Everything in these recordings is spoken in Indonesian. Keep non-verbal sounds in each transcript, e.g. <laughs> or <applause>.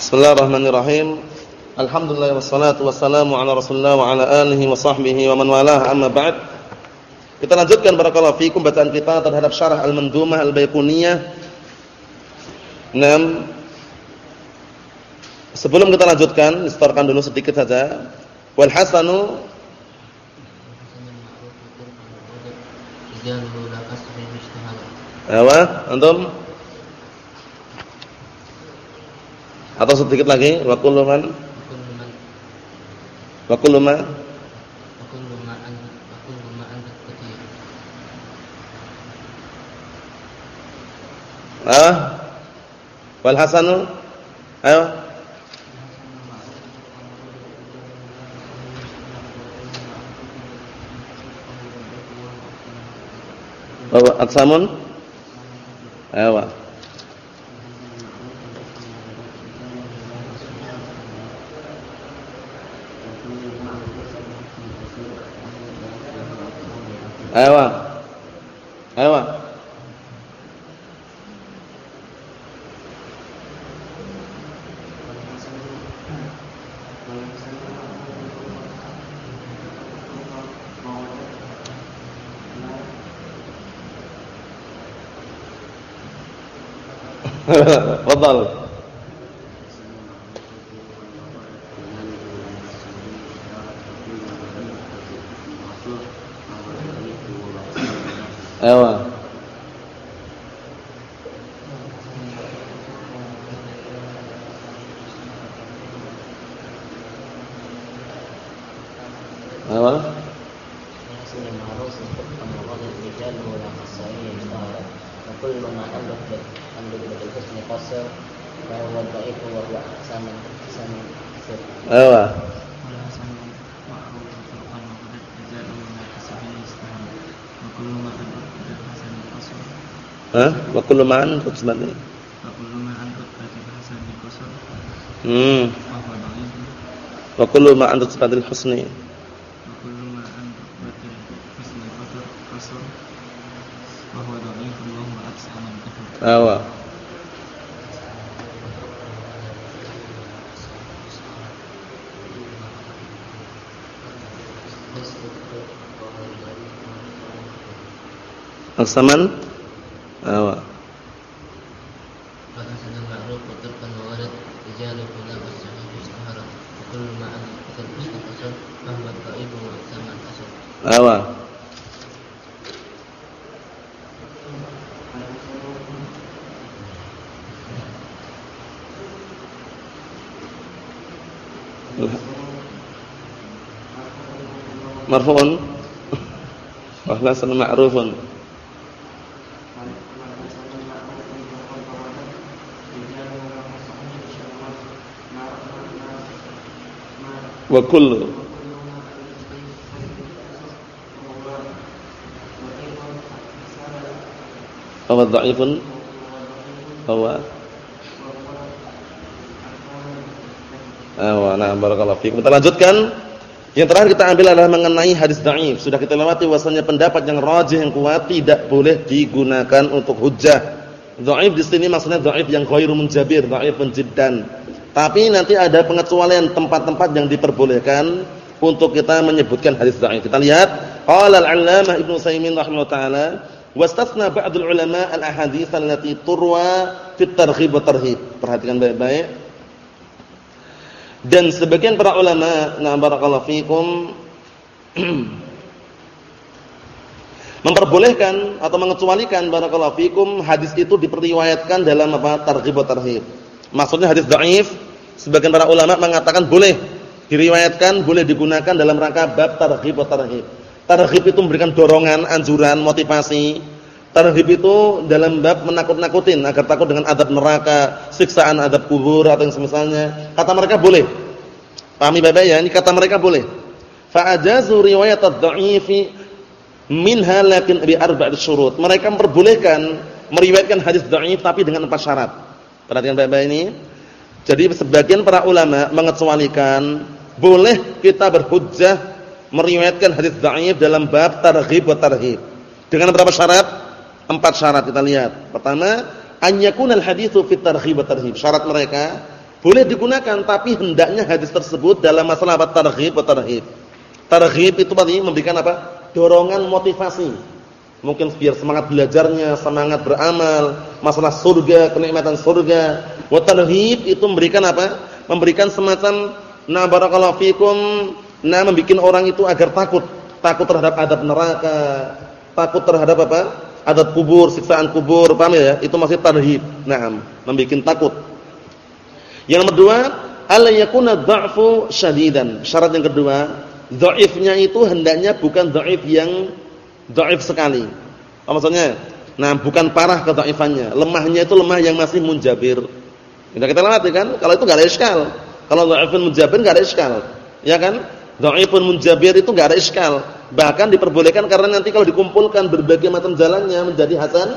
Bismillahirrahmanirrahim. Alhamdulillah wassalatu wassalamu ala Rasulillah wa ala alihi wa sahbihi wa man walah amma ba'd. Kita lanjutkan barakallahu fikum bacaan kita terhadap syarah Al-Mandumah Al-Baiquniyah. 6 Sebelum kita lanjutkan, istorkan dulu sedikit saja. Wal hasanu Awa, antum? Atau sedikit lagi? Wa kullu man Wa kullu ma Ah? Wal hasanu? Ayo. Wa atsamun? Ayo. Ayo. Ayo. kullu ma amruhu bil amruhu bil husni qasir wa huwa dha'ifu wa huwa hasanun hasanun Hah? Wa kullu ma an qutman. Wa kullu ma an hasan. Hmm. Wa kullu ma an husni. bahwa Aksaman awa. Awa. Marfu'un. Wa hasan ma'rufun. Wa kullu. Awa dha'ifun Awa. Awa Nah barakallahu fikum Kita lanjutkan yang terakhir kita ambil adalah mengenai hadis dhaif. Sudah kita lewati wasanya pendapat yang rajih yang kuat tidak boleh digunakan untuk hujjah. Dhaif di sini maksudnya dhaif yang ghairu munjabir, dhaif jiddan. Tapi nanti ada pengecualian tempat-tempat yang diperbolehkan untuk kita menyebutkan hadis dhaif. Kita lihat qala al-'allamah Ibnu Utsaimin rahimahullah taala wastathna ba'dul ulama al-ahadits allati turwa fit targhib wa tarhib. Perhatikan baik-baik dan sebagian para ulama, na barakallahu fikum <clears throat> memperbolehkan atau mengecualikan barakallahu fikum hadis itu diperiwayatkan dalam apa targhib wa tarhib. Maksudnya hadis dhaif, sebagian para ulama mengatakan boleh diriwayatkan, boleh digunakan dalam rangka bab targhib wa tarhib. Targhib itu memberikan dorongan, anjuran, motivasi Tarhib itu dalam bab menakut-nakutin agar takut dengan adab neraka, siksaan adab kubur atau yang semisalnya. Kata mereka boleh. Pahami Bapak ya? Ini kata mereka boleh. Fa ajazu riwayat ad-dha'ifi minha lakin bi arba'ati syurut. Mereka memperbolehkan meriwayatkan hadis dhaif tapi dengan empat syarat. Perhatikan Bapak ini. Jadi sebagian para ulama mengecualikan boleh kita berhujjah meriwayatkan hadis dhaif dalam bab targhib wa tarhib. Dengan berapa syarat? Empat syarat kita lihat. Pertama, an yakunal haditsu fit targhib wa tarhib. Syarat mereka Boleh digunakan tapi hendaknya hadis tersebut dalam masalah apa targhib atau tarhib. Targhib itu berarti memberikan apa? Dorongan motivasi. Mungkin biar semangat belajarnya, semangat beramal, masalah surga, kenikmatan surga. Wa tarhib itu memberikan apa? Memberikan semacam na barakallahu fikum, na membikin orang itu agar takut, takut terhadap adab neraka, takut terhadap apa? Adab kubur, siksaan kubur, paham ya? Itu masih tarhib. Naam, membikin takut. Yang kedua, alla yakuna dha'fu syadidan. Syarat yang kedua, dhaifnya itu hendaknya bukan dhaif yang dhaif sekali. Apa maksudnya? Nah, bukan parah kedhaifannya. Lemahnya itu lemah yang masih munjabir. Kita kita lihat kan, kalau itu enggak ada iskal. Kalau dhaifun munjabir enggak ada iskal. Ya kan? Dhaifun munjabir itu enggak ada iskal. Bahkan diperbolehkan karena nanti kalau dikumpulkan berbagai macam jalannya menjadi hasan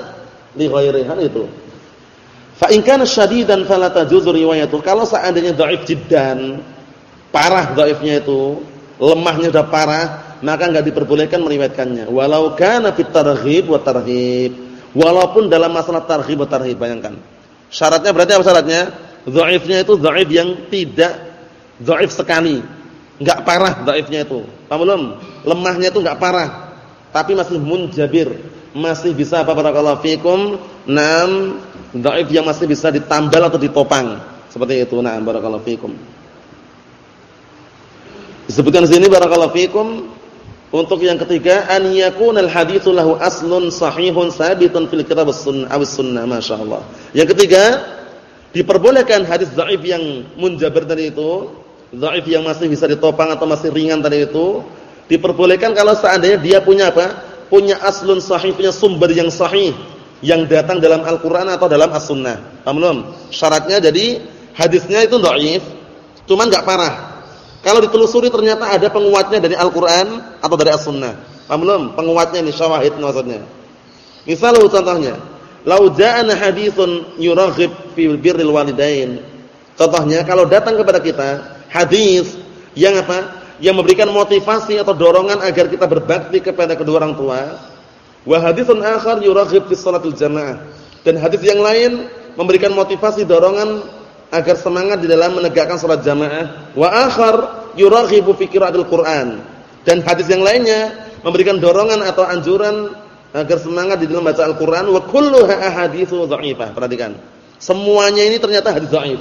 li ghairihan itu. Fa in kana syadidan fala tajuzu riwayatu. Kalau seandainya dhaif jiddan, parah dhaifnya itu, lemahnya sudah parah, maka enggak diperbolehkan meriwayatkannya. Walau kana fit targhib wa tarhib. Walaupun dalam masalah targhib wa tarhib, bayangkan. Syaratnya berarti apa syaratnya? Dhaifnya itu dhaif yang tidak dhaif sekali. Enggak parah dhaifnya itu. Paham belum? Lemahnya itu enggak parah, tapi masih munjabir, masih bisa apa barakallahu fikum, nam Dhaif yang masih bisa ditambal atau ditopang. Seperti itu. Nah, barakallahu fikum. Disebutkan sini barakallahu fikum untuk yang ketiga an yakunal haditsu lahu aslun sahihun sabitun fil kitab was-sunnah aw sunnah masyaallah. Yang ketiga diperbolehkan hadis dhaif yang munjabir tadi itu, dhaif yang masih bisa ditopang atau masih ringan tadi itu diperbolehkan kalau seandainya dia punya apa? Punya aslun sahih, punya sumber yang sahih yang datang dalam Al-Qur'an atau dalam As-Sunnah. Paham belum? Syaratnya jadi hadisnya itu dhaif, cuman enggak parah. Kalau ditelusuri ternyata ada penguatnya dari Al-Qur'an atau dari As-Sunnah. Paham belum? Penguatnya ini syawahid maksudnya. Misal contohnya, lau ja'ana haditsun yuraghib fi birril walidain. Contohnya kalau datang kepada kita hadis yang apa? Yang memberikan motivasi atau dorongan agar kita berbakti kepada kedua orang tua Wa haditsun akhar yuraghib fi salatil jamaah. Dan hadis yang lain memberikan motivasi dorongan agar semangat di dalam menegakkan salat jamaah. Wa akhar yuraghibu fi qiraatil Qur'an. Dan hadis yang lainnya memberikan dorongan atau anjuran agar semangat di dalam baca Al-Qur'an wa kulluha ahaditsu dha'ifah. Perhatikan. Semuanya ini ternyata hadis dhaif.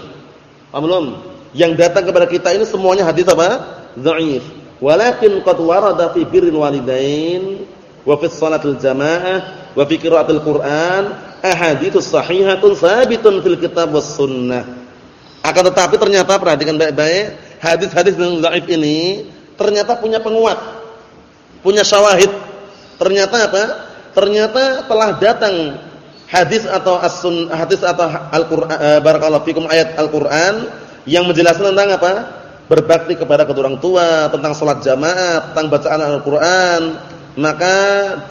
Paham? Yang datang kepada kita ini semuanya hadis apa? Dhaif. Walakin qad warada fi birril walidain wa fi salatil jamaah wa fi qiraatil Qur'an ahaditsus sahihatun sabitun fil kitab was sunnah. Akan tetapi ternyata perhatikan baik-baik, hadis-hadis yang dhaif ini ternyata punya penguat, punya syawahid. Ternyata apa? Ternyata telah datang hadis atau as-sun hadis atau Al-Qur'an eh, barakallahu fikum ayat Al-Qur'an yang menjelaskan tentang apa? Berbakti kepada kedua orang tua, tentang salat jamaah, tentang bacaan Al-Qur'an, maka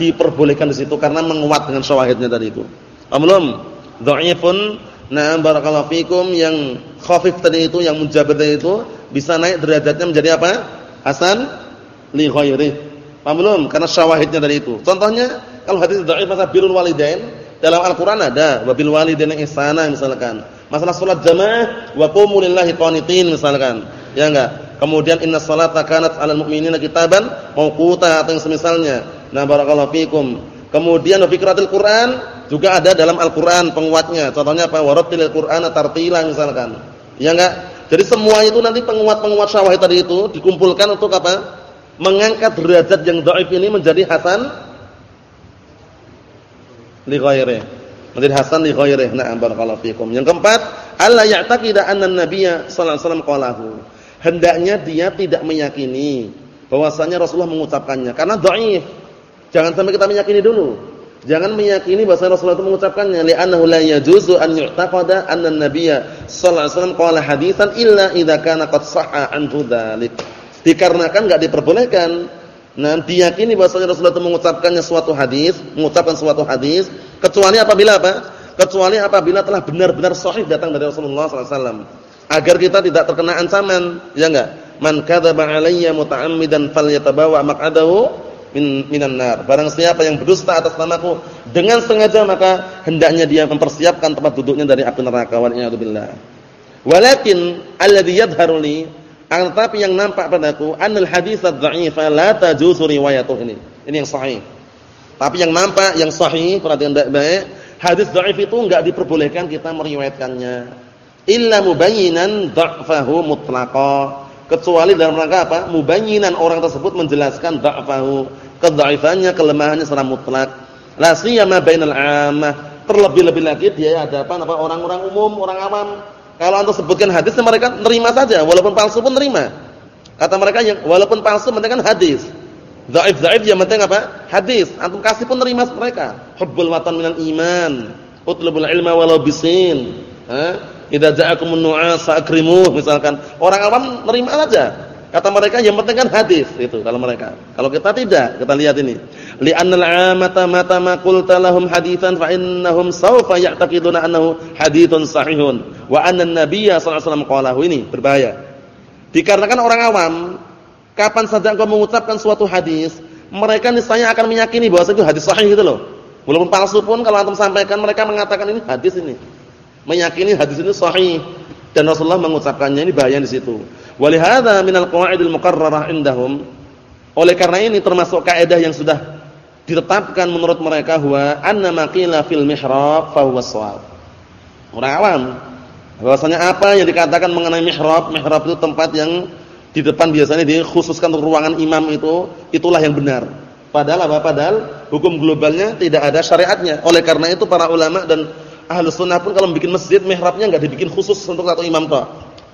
diperbolehkan di situ karena menguat dengan syawahidnya tadi itu. Amlum dhaifun na'am barakallahu fikum yang khafif tadi itu yang munjabir tadi itu bisa naik derajatnya menjadi apa? Hasan li ghairi. Paham Karena syawahidnya tadi itu. Contohnya kalau hadis dhaif masalah birrul walidain dalam Al-Qur'an ada wabil walidaini ihsana misalkan. Masalah salat jamaah wa qumu misalkan. Ya enggak? Kemudian inna salata kanat 'alal mu'minina kitaban mauquta atau yang semisalnya. Nah, barakallahu fikum. Kemudian fikratul Quran juga ada dalam Al-Qur'an penguatnya. Contohnya apa? Warattilil Qur'ana tartila misalkan. Ya enggak? Jadi semua itu nanti penguat-penguat syawahid tadi itu dikumpulkan untuk apa? Mengangkat derajat yang dhaif ini menjadi hasan li ghairi. Menjadi hasan li ghairi. Nah, barakallahu fikum. Yang keempat, alla ya'taqida anna an-nabiyya sallallahu alaihi wasallam qalahu hendaknya dia tidak meyakini bahwasanya Rasulullah mengucapkannya karena dhaif. Jangan sampai kita meyakini dulu. Jangan meyakini bahwa Rasulullah itu mengucapkannya li'annahu la yajuzu an yu'taqada anna an-nabiyya sallallahu alaihi wasallam qala haditsan illa idza kana qad sahha anhu dzalik. Dikarenakan enggak diperbolehkan nah diyakini bahwasanya Rasulullah itu mengucapkannya suatu hadis, mengucapkan suatu hadis kecuali apabila apa? Kecuali apabila telah benar-benar sahih datang dari Rasulullah sallallahu alaihi wasallam agar kita tidak terkena ancaman, ya enggak? Man kadzaba alayya muta'ammidan falyatabawa maq'adahu min minan nar. Barang siapa yang berdusta atas namaku dengan sengaja maka hendaknya dia mempersiapkan tempat duduknya dari api neraka. Wa a'udzubillah. Walakin alladhi yadhharu li akan tetapi yang nampak padaku anil hadits ad-dha'ifa la tajuzu riwayatuh ini. Ini yang sahih. Tapi yang nampak yang sahih perhatian baik-baik, hadis dhaif itu enggak diperbolehkan kita meriwayatkannya. Illa mubayyinan dha'fahu mutlaqa. Kecuali dalam rangka apa? Mubayyinan orang tersebut menjelaskan dha'fahu, kedhaifannya, kelemahannya secara mutlak. La siyama bainal 'ammah. Terlebih-lebih lagi dia ada apa? Orang-orang umum, orang awam kalau antum sebutkan hadis mereka nerima saja, walaupun palsu pun nerima. Kata mereka yang walaupun palsu penting kan hadis. Dhaif-dhaif yang penting apa? Hadis. Antum kasih pun nerima mereka. Hubbul watan minal iman. Utlubul ilma walau bisin. Ha? Idza ja'akumun nu'as fa'akrimuh misalkan. Orang awam nerima saja. Kata mereka yang penting kan hadis itu kalau mereka. Kalau kita tidak, kita lihat ini. Li'annal 'amata mata ma qulta lahum haditsan fa innahum sawfa ya'taqiduna annahu haditsun sahihun wa anna an-nabiyya sallallahu alaihi wasallam qalahu ini berbahaya. Dikarenakan orang awam kapan saja engkau mengucapkan suatu hadis, mereka niscaya akan meyakini bahwa itu hadis sahih gitu loh. Walaupun palsu pun kalau antum sampaikan mereka mengatakan ini hadis ini. Meyakini hadis ini sahih dan Rasulullah mengucapkannya ini bahaya di situ. Walihada minal qawaidil muqarrarah indahum. Oleh karena ini termasuk kaidah yang sudah ditetapkan menurut mereka bahwa anna maqila fil mihrab fa huwa shawab. Orang awam bahwasanya apa yang dikatakan mengenai mihrab, mihrab itu tempat yang di depan biasanya dikhususkan untuk ruangan imam itu, itulah yang benar. Padahal apa? Padahal hukum globalnya tidak ada syariatnya. Oleh karena itu para ulama dan ahlu sunnah pun kalau bikin masjid mihrabnya enggak dibikin khusus untuk satu imam toh.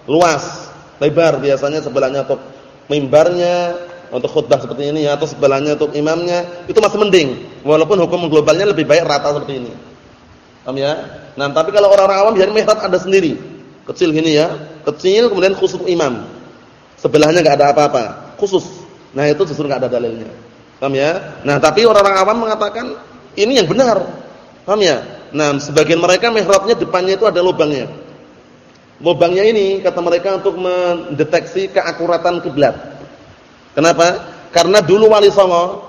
Luas lebar biasanya sebelahnya untuk mimbarnya untuk khutbah seperti ini atau sebelahnya untuk imamnya itu masih mending. Walaupun hukum globalnya lebih baik rata seperti ini. Paham ya? Nah tapi kalau orang-orang awam biar mihrab ada sendiri. Kecil gini ya kecil kemudian khusus imam. Sebelahnya enggak ada apa-apa khusus. Nah itu justru enggak ada dalilnya. Paham ya? Nah tapi orang-orang awam mengatakan ini yang benar. Paham ya nah sebagian mereka mihrabnya depannya itu ada lubangnya Lubangnya ini kata mereka untuk mendeteksi keakuratan kiblat. Kenapa? Karena dulu Wali Songo,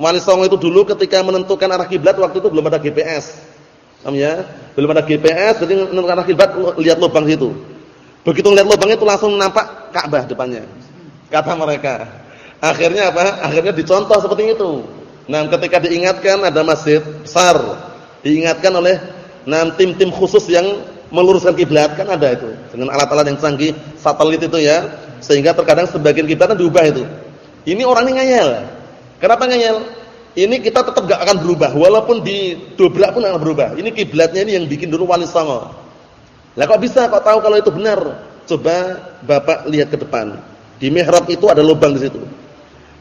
Wali Songo itu dulu ketika menentukan arah kiblat waktu itu belum ada GPS. Paham ya? Belum ada GPS, jadi menentukan arah kiblat lihat lubang situ. Begitu lihat lubang itu langsung nampak Ka'bah depannya. Kata mereka. Akhirnya apa? Akhirnya dicontoh seperti itu. Nah, ketika diingatkan ada masjid besar, diingatkan oleh nah tim-tim khusus yang meluruskan kiblat. Kan ada itu dengan alat-alat yang canggih satelit itu ya. Sehingga terkadang sebagian kiblatnya diubah itu. Ini orang ini ngeyel. Kenapa ngeyel? Ini kita tetap gak akan berubah walaupun di dobrak pun akan berubah. Ini kiblatnya ini yang bikin dulu wali songo. Lah kok bisa? Kok tahu kalau itu benar? Coba bapak lihat ke depan. Di mihrab itu ada lubang di situ.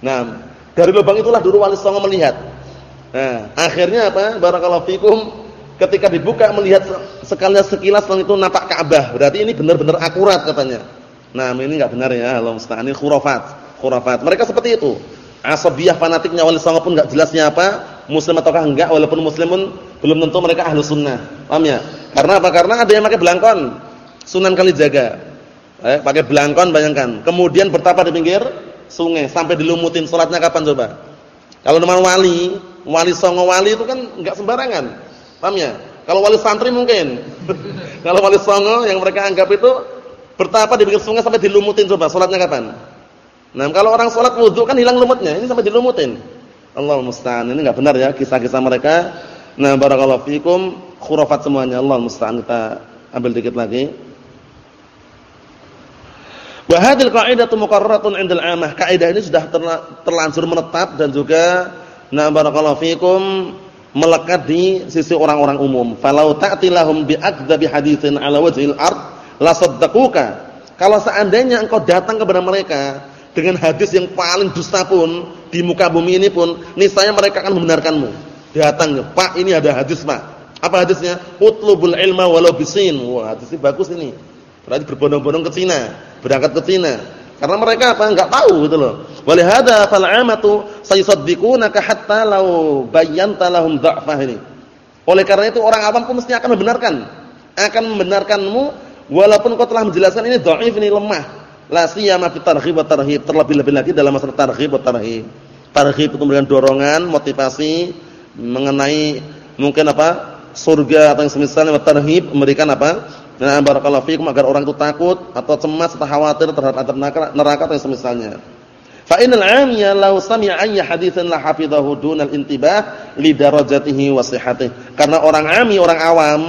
Nah dari lubang itulah dulu wali songo melihat nah akhirnya apa barakallahu fikum ketika dibuka melihat sekalian sekilas itu nampak Ka'bah. Berarti ini benar-benar akurat katanya. Nah, ini enggak benar ya, Allah musta'an. Ini khurafat. Khurafat. Mereka seperti itu. Asabiyah fanatiknya wali songo pun enggak jelasnya apa, muslim ataukah enggak walaupun muslimun belum tentu mereka ahlu sunnah. Paham ya? Karena apa? Karena ada yang pakai belangkon. Sunan kali jaga. Eh, pakai belangkon bayangkan. Kemudian bertapa di pinggir sungai sampai dilumutin salatnya kapan coba? Kalau nama wali, wali songo wali itu kan enggak sembarangan Paham ya? Kalau wali santri mungkin. <laughs> Kalau wali songo yang mereka anggap itu bertapa di pinggir sungai sampai dilumutin coba salatnya kapan? Nah, kalau orang salat wudu kan hilang lumutnya, ini sampai dilumutin. Allah musta'an. Ini enggak benar ya kisah-kisah mereka. Nah, barakallahu fikum khurafat semuanya. Allah musta'an. Kita ambil dikit lagi. Wa hadhihi qaidatu muqarraratun 'inda al-'amah. Kaidah ini sudah terlanjur menetap dan juga nah barakallahu fikum melekat di sisi orang-orang umum. Falau ta'tilahum bi akdzabi haditsin ala wajhil ard la saddaquka. Kalau seandainya engkau datang kepada mereka dengan hadis yang paling dusta pun di muka bumi ini pun, niscaya mereka akan membenarkanmu. Datang, Pak, ini ada hadis, Pak. Apa hadisnya? Utlubul ilma walau bisin. Wah, hadis ini bagus ini. Berarti berbondong-bondong ke Cina, berangkat ke Cina. Karena mereka apa? Enggak tahu gitu loh. Walihada fal 'amatu sayusaddiqunaka hatta law bayyanta lahum dha'fah ini. Oleh karena itu orang awam pun mesti akan membenarkan. Akan membenarkanmu walaupun kau telah menjelaskan ini dhaif ini lemah. La siyama fi targhib wa tarhib. Terlebih-lebih lagi dalam masalah targhib wa tarhib. Targhib itu memberikan dorongan, motivasi mengenai mungkin apa? surga atau yang semisalnya wa tarhib memberikan apa? Nah, barakallahu fikum agar orang itu takut atau cemas atau khawatir terhadap neraka atau semisalnya. Fa innal 'amya law sami'a ayya haditsan la hafizahu dunal intibah li darajatihi wa sihhatihi. Karena orang ami, orang awam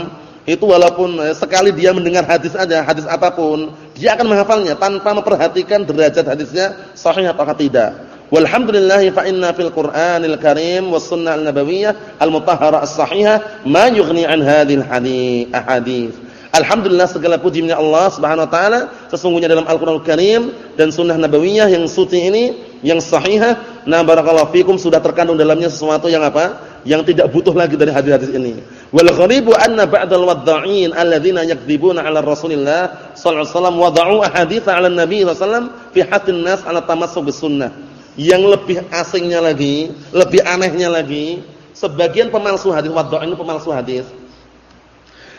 itu walaupun eh, sekali dia mendengar hadis aja, hadis apa pun, dia akan menghafalnya tanpa memperhatikan derajat hadisnya sahih atau tidak. Walhamdulillah fa inna fil Qur'anil Karim was sunnah al-nabawiyyah al-mutahharah as-sahihah ma yughni an hadhil hadits. Alhamdulillah segala puji milik Allah Subhanahu wa taala sesungguhnya dalam Al-Qur'anul Karim dan sunnah nabawiyah yang suci ini yang sahihah nah barakallahu fikum sudah terkandung dalamnya sesuatu yang apa? Yang tidak butuh lagi dari hadis-hadis ini. Wal gharibu anna ba'dal wadda'in alladziina yakdzibuna 'ala Rasulillah sallallahu alaihi wasallam wada'u ahadits 'ala Nabi sallallahu fi haqqin nas 'ala tamassuk bis sunnah. Yang lebih asingnya lagi, lebih anehnya lagi, sebagian pemalsu hadis wadda'in pemalsu hadis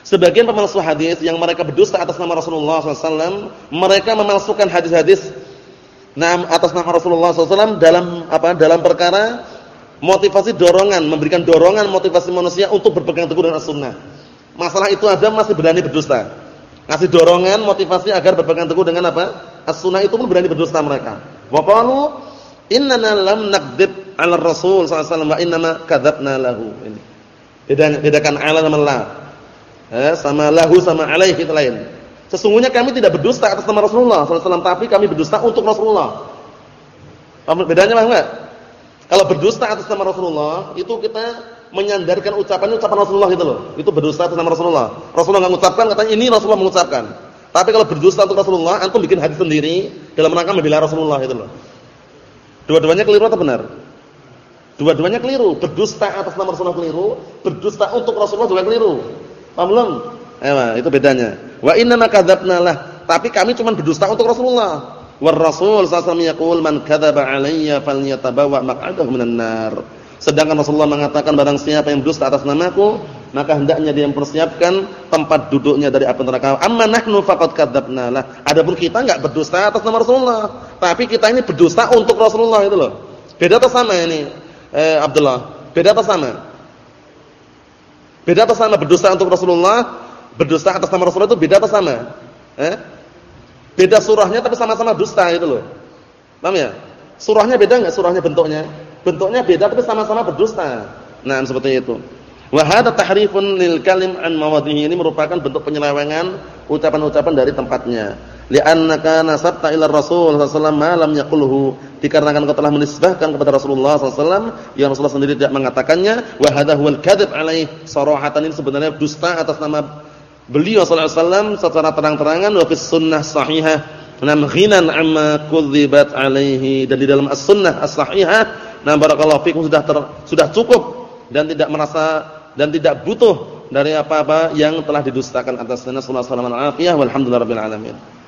Sebagian pemalsu hadis yang mereka berdusta atas nama Rasulullah SAW, mereka memalsukan hadis-hadis nam atas nama Rasulullah SAW dalam apa? Dalam perkara motivasi dorongan, memberikan dorongan motivasi manusia untuk berpegang teguh dengan sunnah. Masalah itu ada masih berani berdusta. Ngasih dorongan motivasi agar berpegang teguh dengan apa? As-sunnah itu pun berani berdusta mereka. Wa qalu innana lam nakdzib 'ala Rasul sallallahu alaihi wasallam wa innama kadzabna lahu. Ini. Bedakan ala sama la eh, sama lahu sama alaihi itu lain. Sesungguhnya kami tidak berdusta atas nama Rasulullah SAW, tapi kami berdusta untuk Rasulullah. Bedanya apa enggak? Kalau berdusta atas nama Rasulullah, itu kita menyandarkan ucapannya ucapan Rasulullah gitu loh. Itu berdusta atas nama Rasulullah. Rasulullah enggak mengucapkan, katanya ini Rasulullah mengucapkan. Tapi kalau berdusta untuk Rasulullah, antum bikin hadis sendiri dalam rangka membela Rasulullah itu loh. Dua-duanya keliru atau benar? Dua-duanya keliru. Berdusta atas nama Rasulullah keliru, berdusta untuk Rasulullah juga keliru. Paham belum? Eh, itu bedanya. Wa inna ma kadzabna lah. Tapi kami cuma berdusta untuk Rasulullah. War Rasul alaihi wasallam man kadzaba alayya falyatabawa maq'adahu minan nar. Sedangkan Rasulullah mengatakan barang siapa yang berdusta atas namaku, maka hendaknya dia mempersiapkan tempat duduknya dari api neraka. Amma nahnu faqad kadzabna lah. Adapun kita enggak berdusta atas nama Rasulullah, tapi kita ini berdusta untuk Rasulullah itu loh. Beda atau sama ini? Eh Abdullah, beda atau sama? Beda atau sama berdusta untuk Rasulullah, berdusta atas nama Rasulullah itu beda atau sama? Eh? Beda surahnya tapi sama-sama dusta itu loh. Paham ya? Surahnya beda enggak surahnya bentuknya? Bentuknya beda tapi sama-sama berdusta. Nah, seperti itu. Wa hadha tahrifun lil kalim an mawadhihi ini merupakan bentuk penyelewengan ucapan-ucapan dari tempatnya li'annaka nasabta ila Rasul sallallahu ma lam dikarenakan kau telah menisbahkan kepada Rasulullah sallallahu yang Rasulullah sendiri tidak mengatakannya wa hadha huwal kadzib alaihi sarahatan ini sebenarnya dusta atas nama beliau sallallahu alaihi secara terang-terangan wa fis sunnah sahihah. Nam ghinan amma kudzibat alaihi. Dan di dalam as-sunnah as-sahihah nah barakallahu fikum sudah ter, sudah cukup dan tidak merasa dan tidak butuh dari apa-apa yang telah didustakan atas Rasulullah sallallahu alaihi wasallam. Walhamdulillahirabbil alamin